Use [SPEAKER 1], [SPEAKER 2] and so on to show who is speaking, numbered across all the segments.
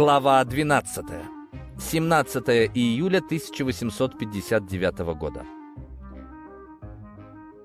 [SPEAKER 1] Глава 12. 17 июля 1859 года.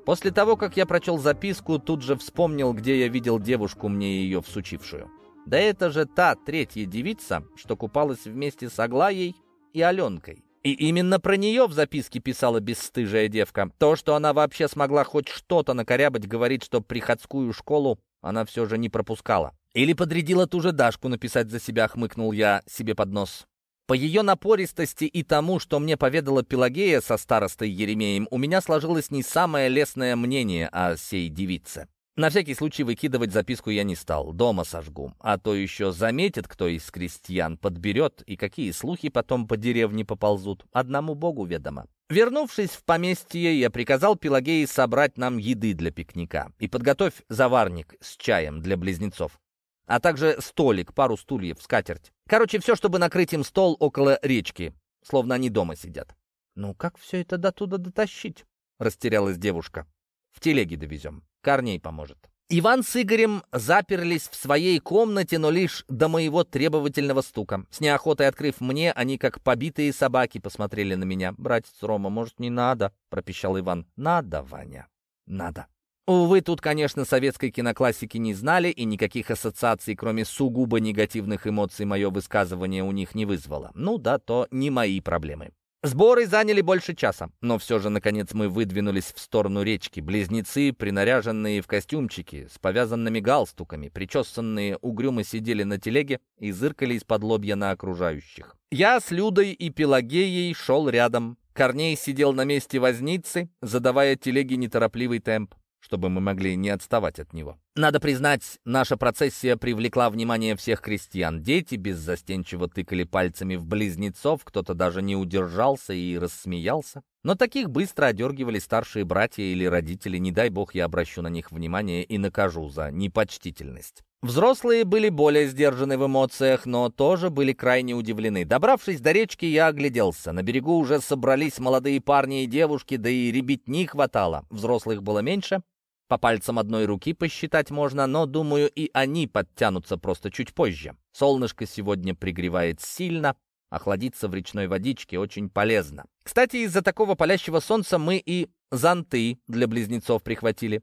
[SPEAKER 1] После того, как я прочел записку, тут же вспомнил, где я видел девушку, мне ее всучившую. Да это же та третья девица, что купалась вместе с Аглаей и Аленкой. И именно про нее в записке писала бесстыжая девка. То, что она вообще смогла хоть что-то накорябать, говорит, что приходскую школу она все же не пропускала. Или подрядила ту же Дашку написать за себя, хмыкнул я себе под нос. По ее напористости и тому, что мне поведала Пелагея со старостой Еремеем, у меня сложилось не самое лестное мнение о сей девице. На всякий случай выкидывать записку я не стал, дома сожгу. А то еще заметит кто из крестьян, подберет, и какие слухи потом по деревне поползут. Одному богу ведомо. Вернувшись в поместье, я приказал Пелагее собрать нам еды для пикника и подготовь заварник с чаем для близнецов а также столик, пару стульев, скатерть. Короче, все, чтобы накрыть им стол около речки, словно они дома сидят. «Ну как все это до туда дотащить?» — растерялась девушка. «В телеге довезем. Корней поможет». Иван с Игорем заперлись в своей комнате, но лишь до моего требовательного стука. С неохотой открыв мне, они, как побитые собаки, посмотрели на меня. «Братец Рома, может, не надо?» — пропищал Иван. «Надо, Ваня, надо». Увы, тут, конечно, советской киноклассики не знали, и никаких ассоциаций, кроме сугубо негативных эмоций, мое высказывание у них не вызвало. Ну да, то не мои проблемы. Сборы заняли больше часа, но все же, наконец, мы выдвинулись в сторону речки. Близнецы, принаряженные в костюмчики, с повязанными галстуками, причесанные, угрюмо сидели на телеге и зыркали из-под лобья на окружающих. Я с Людой и Пелагеей шел рядом. Корней сидел на месте возницы, задавая телеге неторопливый темп чтобы мы могли не отставать от него. Надо признать, наша процессия привлекла внимание всех крестьян. Дети беззастенчиво тыкали пальцами в близнецов, кто-то даже не удержался и рассмеялся. Но таких быстро одергивали старшие братья или родители, не дай бог я обращу на них внимание и накажу за непочтительность. Взрослые были более сдержаны в эмоциях, но тоже были крайне удивлены. Добравшись до речки, я огляделся. На берегу уже собрались молодые парни и девушки, да и ребятни хватало. Взрослых было меньше, по пальцам одной руки посчитать можно, но, думаю, и они подтянутся просто чуть позже. Солнышко сегодня пригревает сильно, охладиться в речной водичке очень полезно. Кстати, из-за такого палящего солнца мы и зонты для близнецов прихватили.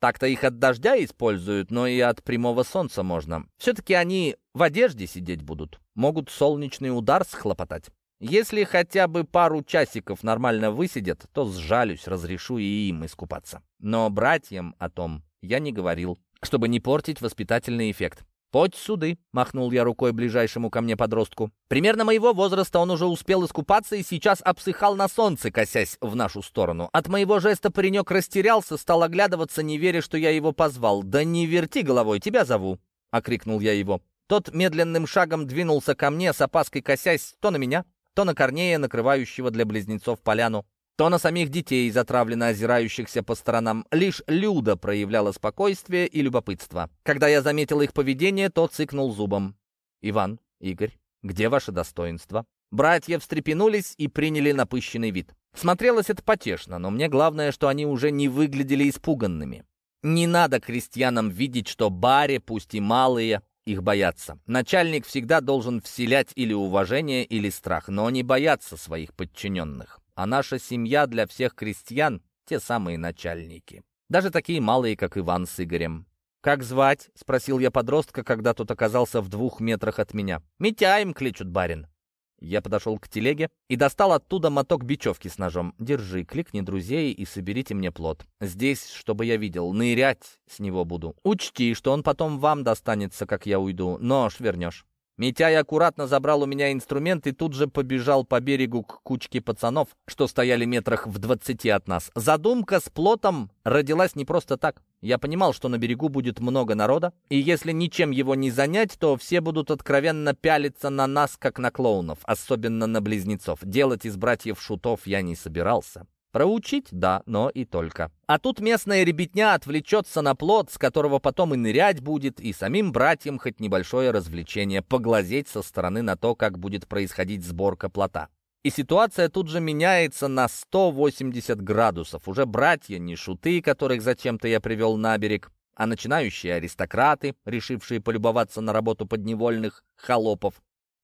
[SPEAKER 1] Так-то их от дождя используют, но и от прямого солнца можно. Все-таки они в одежде сидеть будут, могут солнечный удар схлопотать. Если хотя бы пару часиков нормально высидят, то сжалюсь, разрешу и им искупаться. Но братьям о том я не говорил, чтобы не портить воспитательный эффект. «Подь суды», — махнул я рукой ближайшему ко мне подростку. Примерно моего возраста он уже успел искупаться и сейчас обсыхал на солнце, косясь в нашу сторону. От моего жеста паренек растерялся, стал оглядываться, не веря, что я его позвал. «Да не верти головой, тебя зову», — окрикнул я его. Тот медленным шагом двинулся ко мне, с опаской косясь то на меня, то на Корнея, накрывающего для близнецов поляну, то на самих детей, затравленно озирающихся по сторонам. Лишь Люда проявляла спокойствие и любопытство. Когда я заметил их поведение, то цыкнул зубом. «Иван, Игорь, где ваше достоинство?» Братья встрепенулись и приняли напыщенный вид. Смотрелось это потешно, но мне главное, что они уже не выглядели испуганными. Не надо крестьянам видеть, что баре, пусть и малые, их бояться. Начальник всегда должен вселять или уважение, или страх, но не бояться своих подчиненных. А наша семья для всех крестьян — те самые начальники. Даже такие малые, как Иван с Игорем. «Как звать?» — спросил я подростка, когда тот оказался в двух метрах от меня. «Митяем кличут, барин». Я подошел к телеге и достал оттуда моток бечевки с ножом. «Держи, кликни друзей и соберите мне плод. Здесь, чтобы я видел, нырять с него буду. Учти, что он потом вам достанется, как я уйду. Нож вернешь». Митяй аккуратно забрал у меня инструмент и тут же побежал по берегу к кучке пацанов, что стояли метрах в двадцати от нас. Задумка с плотом родилась не просто так. Я понимал, что на берегу будет много народа, и если ничем его не занять, то все будут откровенно пялиться на нас, как на клоунов, особенно на близнецов. Делать из братьев шутов я не собирался. Проучить — да, но и только. А тут местная ребятня отвлечется на плод, с которого потом и нырять будет, и самим братьям хоть небольшое развлечение, поглазеть со стороны на то, как будет происходить сборка плота. И ситуация тут же меняется на 180 градусов. Уже братья не шуты, которых зачем-то я привел на берег, а начинающие аристократы, решившие полюбоваться на работу подневольных холопов.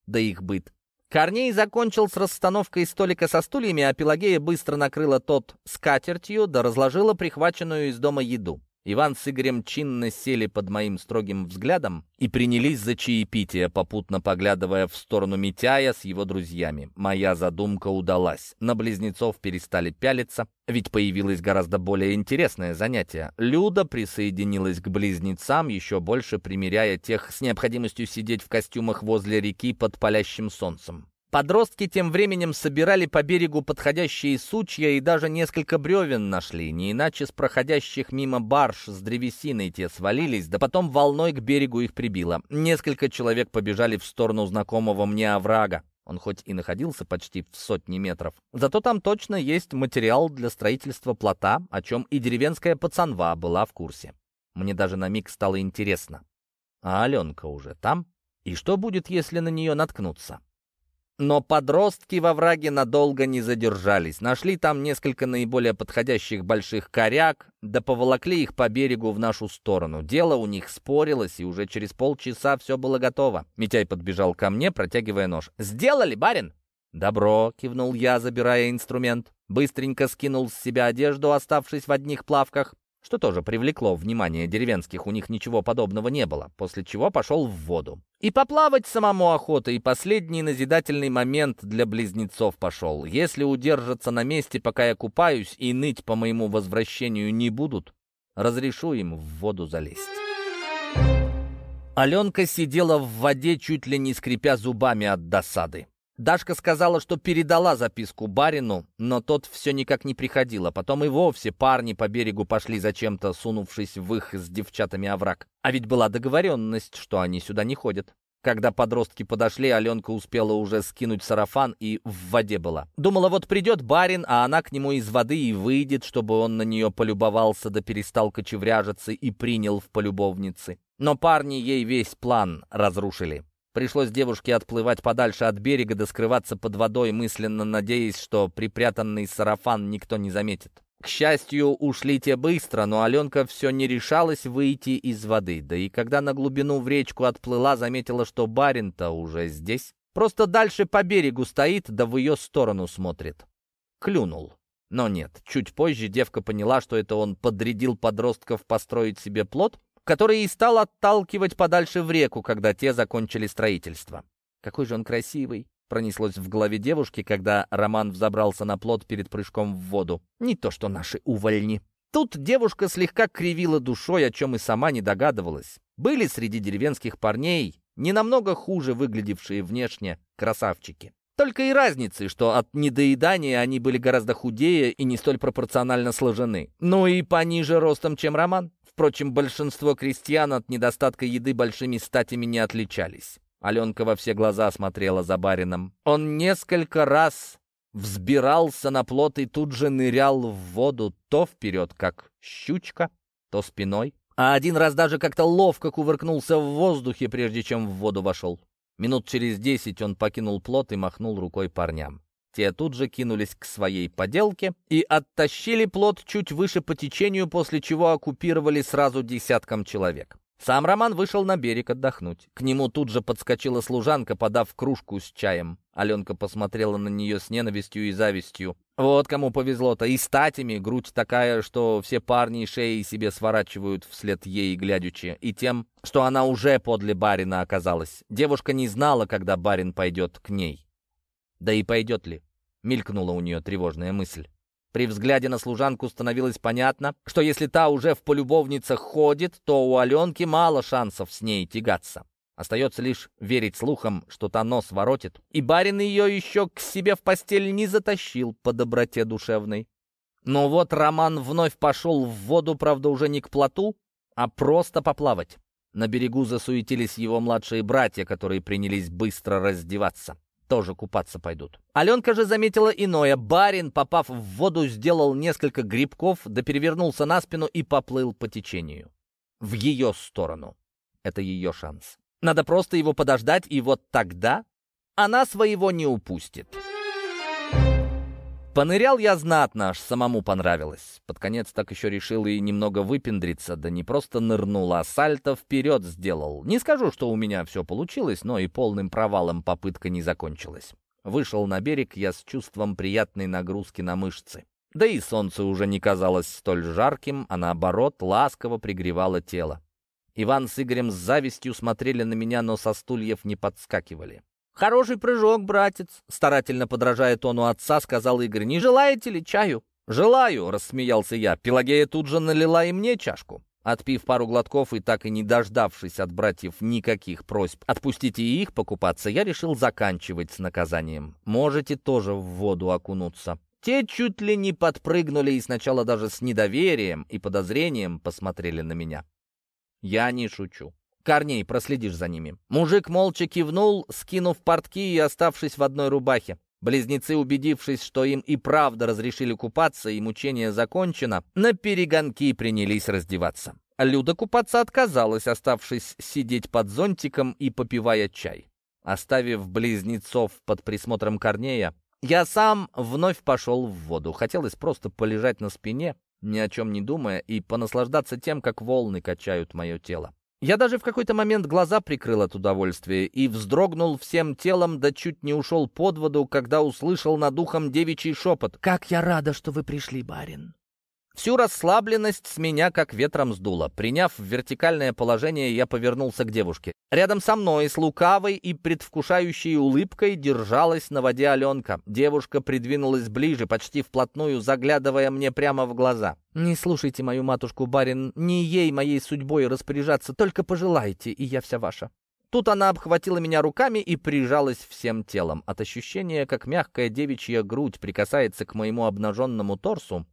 [SPEAKER 1] да их быт. Корней закончил с расстановкой столика со стульями, а Пелагея быстро накрыла тот скатертью, да разложила прихваченную из дома еду. Иван с Игорем чинно сели под моим строгим взглядом и принялись за чаепитие, попутно поглядывая в сторону Митяя с его друзьями. Моя задумка удалась. На близнецов перестали пялиться, ведь появилось гораздо более интересное занятие. Люда присоединилась к близнецам, еще больше примеряя тех с необходимостью сидеть в костюмах возле реки под палящим солнцем. Подростки тем временем собирали по берегу подходящие сучья и даже несколько бревен нашли, не иначе с проходящих мимо барж с древесиной те свалились, да потом волной к берегу их прибило. Несколько человек побежали в сторону знакомого мне оврага. Он хоть и находился почти в сотни метров, зато там точно есть материал для строительства плота, о чем и деревенская пацанва была в курсе. Мне даже на миг стало интересно. А Аленка уже там? И что будет, если на нее наткнуться? Но подростки во враге надолго не задержались. Нашли там несколько наиболее подходящих больших коряк, да поволокли их по берегу в нашу сторону. Дело у них спорилось, и уже через полчаса все было готово. Митяй подбежал ко мне, протягивая нож. «Сделали, барин?» «Добро», — кивнул я, забирая инструмент. Быстренько скинул с себя одежду, оставшись в одних плавках что тоже привлекло внимание деревенских, у них ничего подобного не было, после чего пошел в воду. И поплавать самому охота, и последний назидательный момент для близнецов пошел. Если удержатся на месте, пока я купаюсь, и ныть по моему возвращению не будут, разрешу им в воду залезть. Аленка сидела в воде, чуть ли не скрипя зубами от досады. Дашка сказала, что передала записку барину, но тот все никак не приходил, а потом и вовсе парни по берегу пошли зачем-то, сунувшись в их с девчатами овраг. А ведь была договоренность, что они сюда не ходят. Когда подростки подошли, Аленка успела уже скинуть сарафан и в воде была. Думала, вот придет барин, а она к нему из воды и выйдет, чтобы он на нее полюбовался да перестал кочевряжиться и принял в полюбовницы. Но парни ей весь план разрушили. Пришлось девушке отплывать подальше от берега да скрываться под водой, мысленно надеясь, что припрятанный сарафан никто не заметит. К счастью, ушли те быстро, но Аленка все не решалась выйти из воды. Да и когда на глубину в речку отплыла, заметила, что барин-то уже здесь. Просто дальше по берегу стоит, да в ее сторону смотрит. Клюнул. Но нет, чуть позже девка поняла, что это он подрядил подростков построить себе плод, который и стал отталкивать подальше в реку, когда те закончили строительство. «Какой же он красивый!» — пронеслось в голове девушки, когда Роман взобрался на плот перед прыжком в воду. «Не то что наши увольни!» Тут девушка слегка кривила душой, о чем и сама не догадывалась. Были среди деревенских парней не намного хуже выглядевшие внешне красавчики. Только и разницы, что от недоедания они были гораздо худее и не столь пропорционально сложены. Ну и пониже ростом, чем Роман. Впрочем, большинство крестьян от недостатка еды большими статями не отличались. Аленка во все глаза смотрела за барином. Он несколько раз взбирался на плот и тут же нырял в воду то вперед, как щучка, то спиной. А один раз даже как-то ловко кувыркнулся в воздухе, прежде чем в воду вошел. Минут через десять он покинул плот и махнул рукой парням. Те тут же кинулись к своей поделке и оттащили плот чуть выше по течению, после чего оккупировали сразу десятком человек. Сам Роман вышел на берег отдохнуть. К нему тут же подскочила служанка, подав кружку с чаем. Аленка посмотрела на нее с ненавистью и завистью. Вот кому повезло-то. И статями грудь такая, что все парни шеи себе сворачивают вслед ей глядячи. И тем, что она уже подле барина оказалась. Девушка не знала, когда барин пойдет к ней. Да и пойдет ли? Мелькнула у нее тревожная мысль. При взгляде на служанку становилось понятно, что если та уже в полюбовницах ходит, то у Аленки мало шансов с ней тягаться. Остается лишь верить слухам, что та нос воротит, и барин ее еще к себе в постель не затащил по доброте душевной. Но вот Роман вновь пошел в воду, правда, уже не к плоту, а просто поплавать. На берегу засуетились его младшие братья, которые принялись быстро раздеваться тоже купаться пойдут. Аленка же заметила иное. Барин, попав в воду, сделал несколько грибков, да перевернулся на спину и поплыл по течению. В ее сторону. Это ее шанс. Надо просто его подождать, и вот тогда она своего не упустит. Понырял я знатно, аж самому понравилось. Под конец так еще решил и немного выпендриться, да не просто нырнул, а сальто вперед сделал. Не скажу, что у меня все получилось, но и полным провалом попытка не закончилась. Вышел на берег я с чувством приятной нагрузки на мышцы. Да и солнце уже не казалось столь жарким, а наоборот ласково пригревало тело. Иван с Игорем с завистью смотрели на меня, но со стульев не подскакивали. «Хороший прыжок, братец!» — старательно подражая тону отца, сказал Игорь. «Не желаете ли чаю?» «Желаю!» — рассмеялся я. Пелагея тут же налила и мне чашку. Отпив пару глотков и так и не дождавшись от братьев никаких просьб отпустите их покупаться, я решил заканчивать с наказанием. Можете тоже в воду окунуться. Те чуть ли не подпрыгнули и сначала даже с недоверием и подозрением посмотрели на меня. Я не шучу. Корней, проследишь за ними. Мужик молча кивнул, скинув портки и оставшись в одной рубахе. Близнецы, убедившись, что им и правда разрешили купаться и мучение закончено, на перегонки принялись раздеваться. Люда купаться отказалась, оставшись сидеть под зонтиком и попивая чай. Оставив близнецов под присмотром Корнея, я сам вновь пошел в воду. Хотелось просто полежать на спине, ни о чем не думая, и понаслаждаться тем, как волны качают мое тело. Я даже в какой-то момент глаза прикрыл от удовольствия и вздрогнул всем телом, да чуть не ушел под воду, когда услышал над ухом девичий шепот. «Как я рада, что вы пришли, барин!» Всю расслабленность с меня как ветром сдуло. Приняв вертикальное положение, я повернулся к девушке. Рядом со мной с лукавой и предвкушающей улыбкой держалась на воде Аленка. Девушка придвинулась ближе, почти вплотную, заглядывая мне прямо в глаза. «Не слушайте мою матушку, барин, не ей моей судьбой распоряжаться, только пожелайте, и я вся ваша». Тут она обхватила меня руками и прижалась всем телом. От ощущения, как мягкая девичья грудь прикасается к моему обнаженному торсу,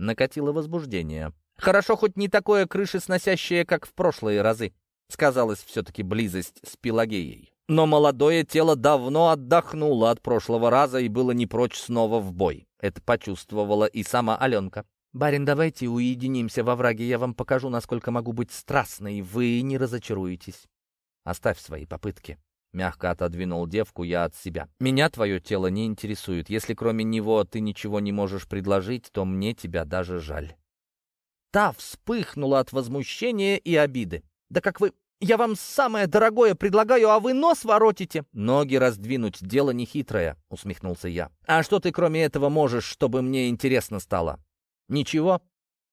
[SPEAKER 1] накатило возбуждение. Хорошо хоть не такое крышесносящее, как в прошлые разы. Сказалась все-таки близость с Пелагеей. Но молодое тело давно отдохнуло от прошлого раза и было не прочь снова в бой. Это почувствовала и сама Аленка. «Барин, давайте уединимся во враге, я вам покажу, насколько могу быть страстной, вы не разочаруетесь. Оставь свои попытки». Мягко отодвинул девку я от себя. «Меня твое тело не интересует. Если кроме него ты ничего не можешь предложить, то мне тебя даже жаль». Та вспыхнула от возмущения и обиды. «Да как вы... Я вам самое дорогое предлагаю, а вы нос воротите!» «Ноги раздвинуть — дело нехитрое», — усмехнулся я. «А что ты кроме этого можешь, чтобы мне интересно стало?» «Ничего?»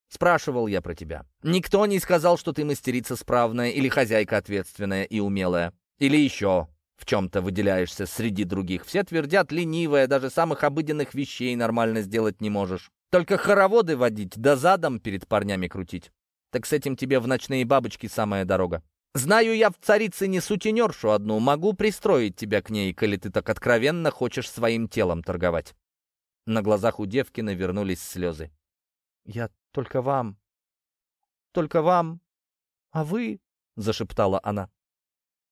[SPEAKER 1] Спрашивал я про тебя. Никто не сказал, что ты мастерица справная или хозяйка ответственная и умелая. Или еще в чем-то выделяешься среди других. Все твердят ленивая, даже самых обыденных вещей нормально сделать не можешь. Только хороводы водить, да задом перед парнями крутить. Так с этим тебе в ночные бабочки самая дорога. Знаю я в царице не сутенершу одну, могу пристроить тебя к ней, коли ты так откровенно хочешь своим телом торговать. На глазах у девки навернулись слезы. «Я только вам, только вам, а вы...» — зашептала она.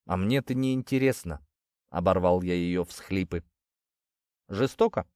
[SPEAKER 1] «А мне это не интересно», — оборвал я ее всхлипы. «Жестоко?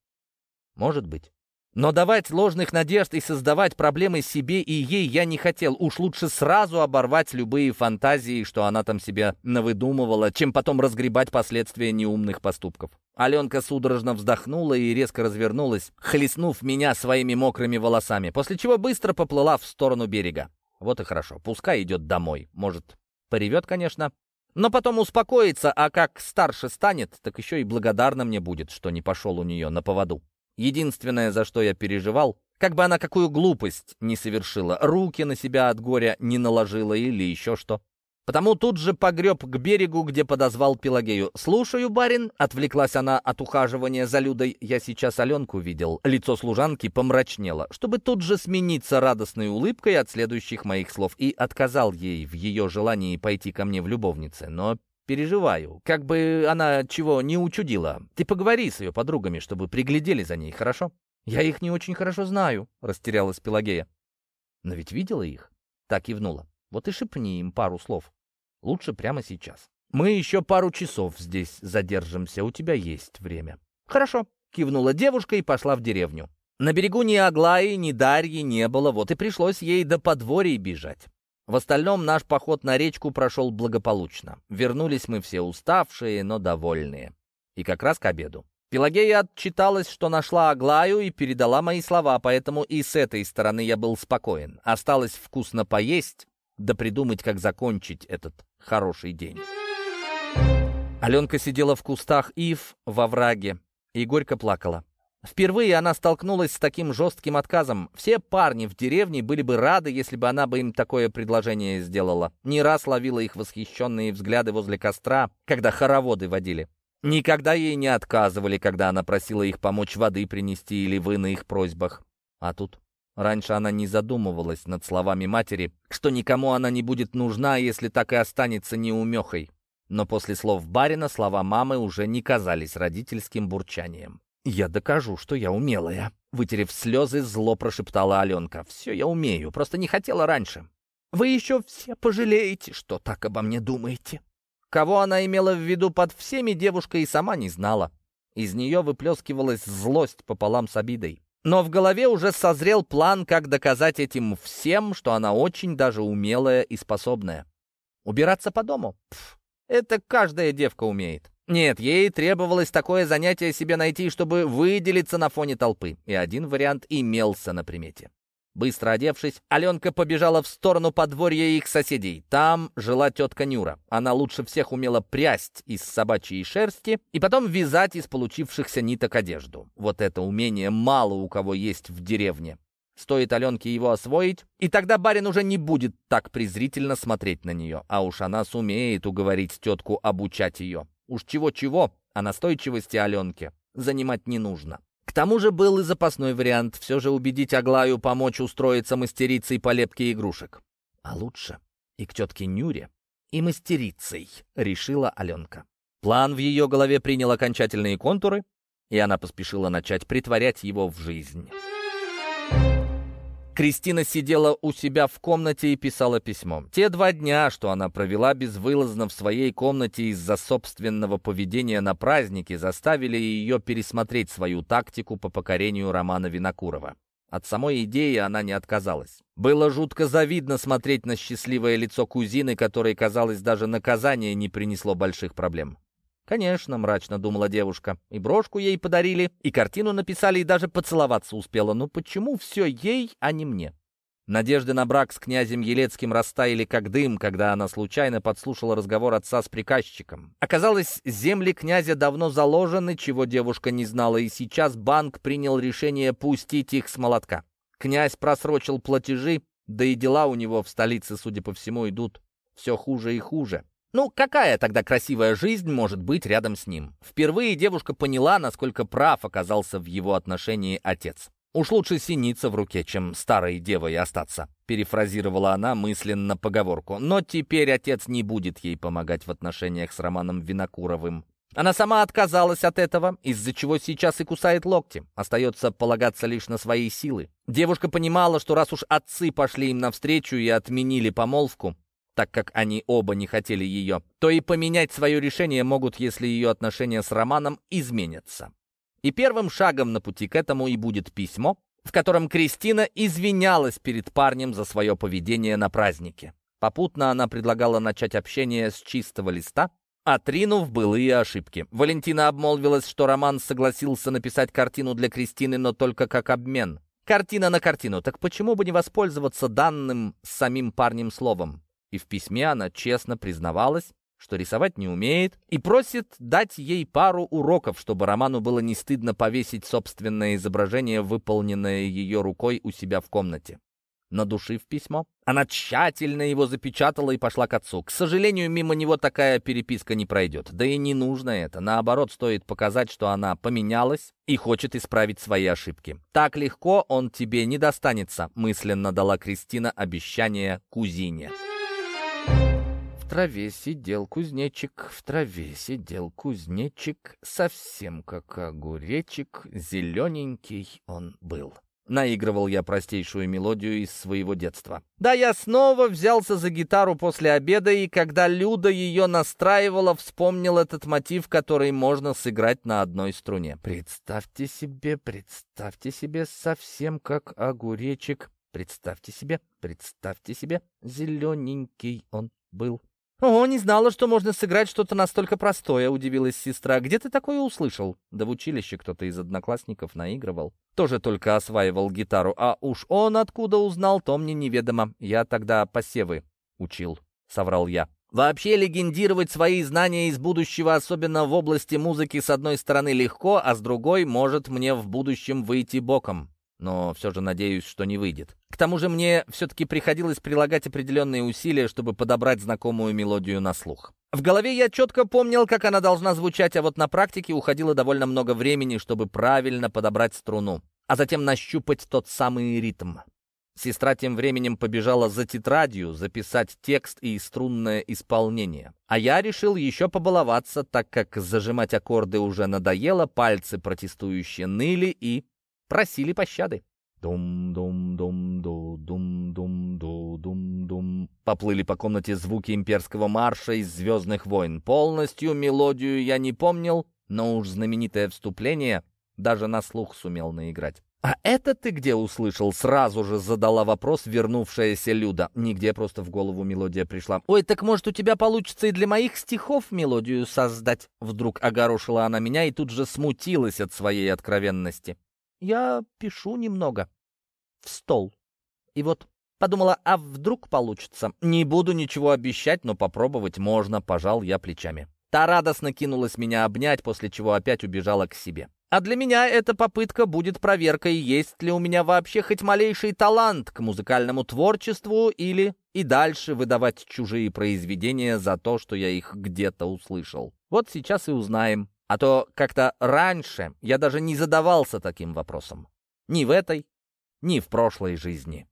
[SPEAKER 1] Может быть. Но давать ложных надежд и создавать проблемы себе и ей я не хотел. Уж лучше сразу оборвать любые фантазии, что она там себе навыдумывала, чем потом разгребать последствия неумных поступков. Аленка судорожно вздохнула и резко развернулась, хлестнув меня своими мокрыми волосами, после чего быстро поплыла в сторону берега. Вот и хорошо, пускай идет домой. Может, поревет, конечно, но потом успокоится, а как старше станет, так еще и благодарна мне будет, что не пошел у нее на поводу. Единственное, за что я переживал, как бы она какую глупость не совершила, руки на себя от горя не наложила или еще что. Потому тут же погреб к берегу, где подозвал Пелагею. «Слушаю, барин», — отвлеклась она от ухаживания за Людой. Я сейчас Аленку видел. Лицо служанки помрачнело, чтобы тут же смениться радостной улыбкой от следующих моих слов, и отказал ей в ее желании пойти ко мне в любовнице. Но переживаю, как бы она чего не учудила. Ты поговори с ее подругами, чтобы приглядели за ней, хорошо? Я их не очень хорошо знаю, растерялась Пелагея. Но ведь видела их? Так кивнула. Вот и шепни им пару слов. Лучше прямо сейчас. Мы еще пару часов здесь задержимся, у тебя есть время. Хорошо, кивнула девушка и пошла в деревню. На берегу ни Аглаи, ни Дарьи не было, вот и пришлось ей до подворья бежать. В остальном наш поход на речку прошел благополучно. Вернулись мы все уставшие, но довольные. И как раз к обеду. Пелагея отчиталась, что нашла Аглаю и передала мои слова, поэтому и с этой стороны я был спокоен. Осталось вкусно поесть, да придумать, как закончить этот хороший день. Аленка сидела в кустах ив во враге и горько плакала. Впервые она столкнулась с таким жестким отказом. Все парни в деревне были бы рады, если бы она бы им такое предложение сделала. Не раз ловила их восхищенные взгляды возле костра, когда хороводы водили. Никогда ей не отказывали, когда она просила их помочь воды принести или вы на их просьбах. А тут раньше она не задумывалась над словами матери, что никому она не будет нужна, если так и останется неумехой. Но после слов барина слова мамы уже не казались родительским бурчанием. «Я докажу, что я умелая», — вытерев слезы, зло прошептала Аленка. «Все я умею, просто не хотела раньше». «Вы еще все пожалеете, что так обо мне думаете». Кого она имела в виду под всеми, девушка и сама не знала. Из нее выплескивалась злость пополам с обидой. Но в голове уже созрел план, как доказать этим всем, что она очень даже умелая и способная. Убираться по дому? Пф, это каждая девка умеет. Нет, ей требовалось такое занятие себе найти, чтобы выделиться на фоне толпы, и один вариант имелся на примете. Быстро одевшись, Аленка побежала в сторону подворья их соседей. Там жила тетка Нюра. Она лучше всех умела прясть из собачьей шерсти и потом вязать из получившихся ниток одежду. Вот это умение мало у кого есть в деревне. Стоит Аленке его освоить, и тогда барин уже не будет так презрительно смотреть на нее, а уж она сумеет уговорить тетку обучать ее. Уж чего-чего, а настойчивости Аленке занимать не нужно. К тому же был и запасной вариант все же убедить Аглаю помочь устроиться мастерицей по лепке игрушек. А лучше и к тетке Нюре, и мастерицей, решила Аленка. План в ее голове принял окончательные контуры, и она поспешила начать притворять его в жизнь. Кристина сидела у себя в комнате и писала письмо. Те два дня, что она провела безвылазно в своей комнате из-за собственного поведения на празднике, заставили ее пересмотреть свою тактику по покорению Романа Винокурова. От самой идеи она не отказалась. Было жутко завидно смотреть на счастливое лицо кузины, которой, казалось, даже наказание не принесло больших проблем. «Конечно», — мрачно думала девушка. «И брошку ей подарили, и картину написали, и даже поцеловаться успела. Ну почему все ей, а не мне?» Надежды на брак с князем Елецким растаяли как дым, когда она случайно подслушала разговор отца с приказчиком. Оказалось, земли князя давно заложены, чего девушка не знала, и сейчас банк принял решение пустить их с молотка. Князь просрочил платежи, да и дела у него в столице, судя по всему, идут все хуже и хуже. Ну, какая тогда красивая жизнь может быть рядом с ним? Впервые девушка поняла, насколько прав оказался в его отношении отец. «Уж лучше синица в руке, чем старой девой остаться», перефразировала она мысленно поговорку. Но теперь отец не будет ей помогать в отношениях с Романом Винокуровым. Она сама отказалась от этого, из-за чего сейчас и кусает локти. Остается полагаться лишь на свои силы. Девушка понимала, что раз уж отцы пошли им навстречу и отменили помолвку, так как они оба не хотели ее, то и поменять свое решение могут, если ее отношения с Романом изменятся. И первым шагом на пути к этому и будет письмо, в котором Кристина извинялась перед парнем за свое поведение на празднике. Попутно она предлагала начать общение с чистого листа, отринув былые ошибки. Валентина обмолвилась, что Роман согласился написать картину для Кристины, но только как обмен. Картина на картину, так почему бы не воспользоваться данным самим парнем словом? И в письме она честно признавалась, что рисовать не умеет, и просит дать ей пару уроков, чтобы Роману было не стыдно повесить собственное изображение, выполненное ее рукой у себя в комнате. Надушив письмо, она тщательно его запечатала и пошла к отцу. К сожалению, мимо него такая переписка не пройдет. Да и не нужно это. Наоборот, стоит показать, что она поменялась и хочет исправить свои ошибки. «Так легко он тебе не достанется», — мысленно дала Кристина обещание кузине траве сидел кузнечик, в траве сидел кузнечик, совсем как огуречек, зелененький он был. Наигрывал я простейшую мелодию из своего детства. Да, я снова взялся за гитару после обеда, и когда Люда ее настраивала, вспомнил этот мотив, который можно сыграть на одной струне. Представьте себе, представьте себе, совсем как огуречек. Представьте себе, представьте себе, зелененький он был. «О, не знала, что можно сыграть что-то настолько простое», — удивилась сестра. «Где ты такое услышал?» Да в училище кто-то из одноклассников наигрывал. Тоже только осваивал гитару, а уж он откуда узнал, то мне неведомо. Я тогда посевы учил, — соврал я. Вообще легендировать свои знания из будущего, особенно в области музыки, с одной стороны легко, а с другой может мне в будущем выйти боком но все же надеюсь, что не выйдет. К тому же мне все-таки приходилось прилагать определенные усилия, чтобы подобрать знакомую мелодию на слух. В голове я четко помнил, как она должна звучать, а вот на практике уходило довольно много времени, чтобы правильно подобрать струну, а затем нащупать тот самый ритм. Сестра тем временем побежала за тетрадью записать текст и струнное исполнение. А я решил еще побаловаться, так как зажимать аккорды уже надоело, пальцы протестующие ныли и просили пощады. Дум-дум-дум-ду-дум-дум-ду-дум-дум. Поплыли по комнате звуки имперского марша из «Звездных войн». Полностью мелодию я не помнил, но уж знаменитое вступление даже на слух сумел наиграть. «А это ты где услышал?» Сразу же задала вопрос вернувшаяся Люда. Нигде просто в голову мелодия пришла. «Ой, так может у тебя получится и для моих стихов мелодию создать?» Вдруг огорошила она меня и тут же смутилась от своей откровенности. Я пишу немного. В стол. И вот подумала, а вдруг получится? Не буду ничего обещать, но попробовать можно, пожал я плечами. Та радостно кинулась меня обнять, после чего опять убежала к себе. А для меня эта попытка будет проверкой, есть ли у меня вообще хоть малейший талант к музыкальному творчеству или и дальше выдавать чужие произведения за то, что я их где-то услышал. Вот сейчас и узнаем. А то как-то раньше я даже не задавался таким вопросом. Ни в этой, ни в прошлой жизни.